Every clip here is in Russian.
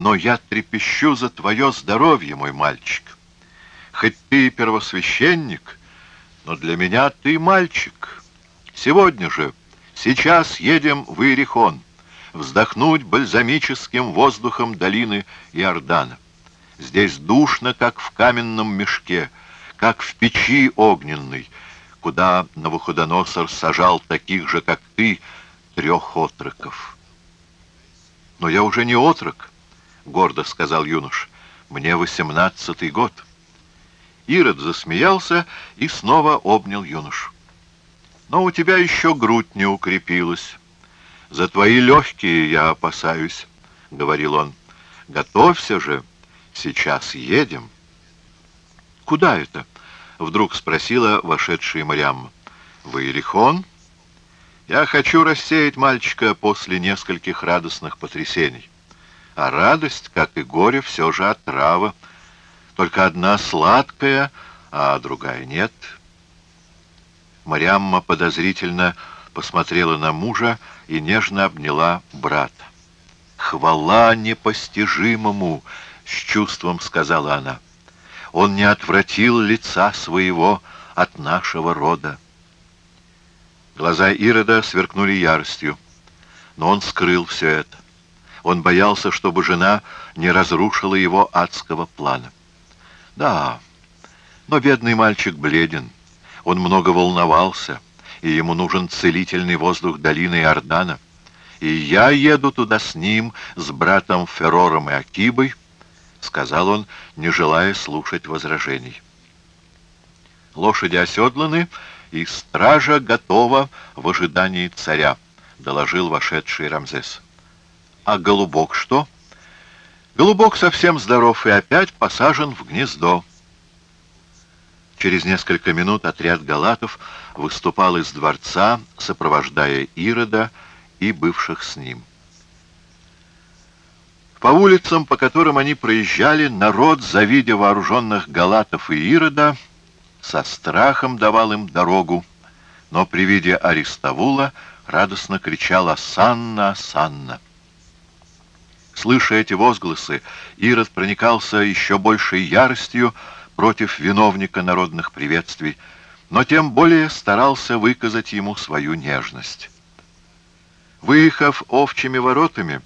Но я трепещу за твое здоровье, мой мальчик. Хоть ты первосвященник, но для меня ты мальчик. Сегодня же, сейчас едем в Иерихон, вздохнуть бальзамическим воздухом долины Иордана. Здесь душно, как в каменном мешке, как в печи огненной, куда Навуходоносор сажал таких же, как ты, трех отроков. «Но я уже не отрок», — гордо сказал юнош. «Мне восемнадцатый год». Ирод засмеялся и снова обнял юношу. «Но у тебя еще грудь не укрепилась. За твои легкие я опасаюсь», — говорил он. «Готовься же, сейчас едем». «Куда это?» — вдруг спросила вошедшая Мариамма. «В Иерихон?» Я хочу рассеять мальчика после нескольких радостных потрясений. А радость, как и горе, все же отрава. Только одна сладкая, а другая нет. Мариамма подозрительно посмотрела на мужа и нежно обняла брата. «Хвала непостижимому!» — с чувством сказала она. «Он не отвратил лица своего от нашего рода». Глаза Ирода сверкнули яростью. Но он скрыл все это. Он боялся, чтобы жена не разрушила его адского плана. Да, но бедный мальчик бледен. Он много волновался, и ему нужен целительный воздух долины Иордана. И я еду туда с ним, с братом Феррором и Акибой, — сказал он, не желая слушать возражений. Лошади оседланы, — и стража готова в ожидании царя», — доложил вошедший Рамзес. «А голубок что?» «Голубок совсем здоров и опять посажен в гнездо». Через несколько минут отряд галатов выступал из дворца, сопровождая Ирода и бывших с ним. По улицам, по которым они проезжали, народ, завидя вооруженных галатов и Ирода, со страхом давал им дорогу, но при виде Аристовула радостно кричал «Асанна! Асанна!». Слыша эти возгласы, Ирод проникался еще большей яростью против виновника народных приветствий, но тем более старался выказать ему свою нежность. Выехав овчими воротами,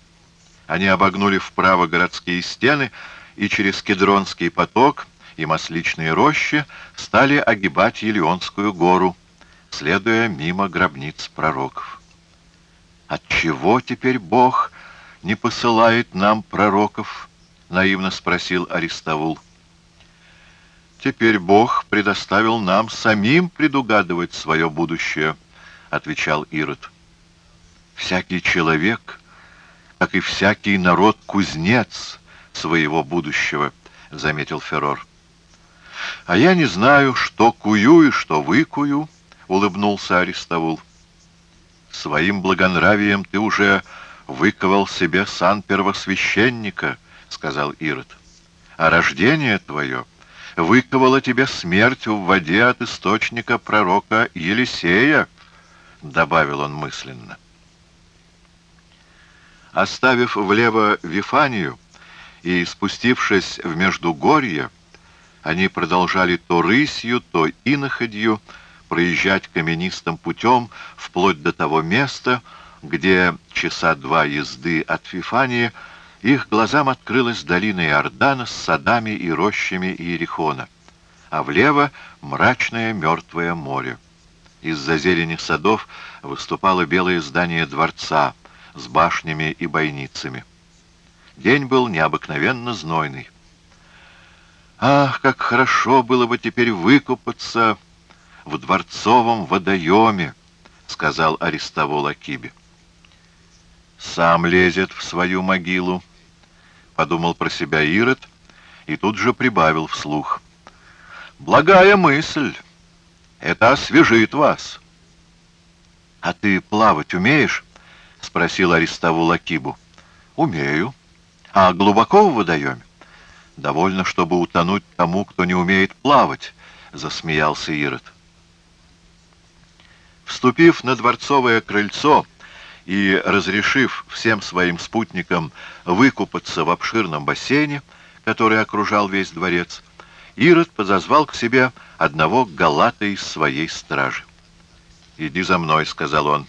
они обогнули вправо городские стены и через Кедронский поток и масличные рощи стали огибать Елеонскую гору, следуя мимо гробниц пророков. «Отчего теперь Бог не посылает нам пророков?» — наивно спросил Аристовул. «Теперь Бог предоставил нам самим предугадывать свое будущее», — отвечал Ирод. «Всякий человек, как и всякий народ, кузнец своего будущего», — заметил Феррор. «А я не знаю, что кую и что выкую», — улыбнулся Аристовул. «Своим благонравием ты уже выковал себе сан первосвященника», — сказал Ирод. «А рождение твое выковало тебе смерть в воде от источника пророка Елисея», — добавил он мысленно. Оставив влево Вифанию и спустившись в Междугорье, они продолжали то рысью, то иноходью проезжать каменистым путем вплоть до того места, где часа два езды от Фифании их глазам открылась долина Иордана с садами и рощами Иерихона, а влево мрачное мертвое море. Из-за зелени садов выступало белое здание дворца с башнями и бойницами. День был необыкновенно знойный. Ах, как хорошо было бы теперь выкупаться в дворцовом водоеме, сказал Аристовол Акибе. Сам лезет в свою могилу, подумал про себя Ирод и тут же прибавил вслух. Благая мысль, это освежит вас. А ты плавать умеешь? спросил Аристовул Акибу. Умею. А глубоко в водоеме? Довольно, чтобы утонуть тому, кто не умеет плавать, — засмеялся Ирод. Вступив на дворцовое крыльцо и разрешив всем своим спутникам выкупаться в обширном бассейне, который окружал весь дворец, Ирод подозвал к себе одного галата из своей стражи. «Иди за мной», — сказал он,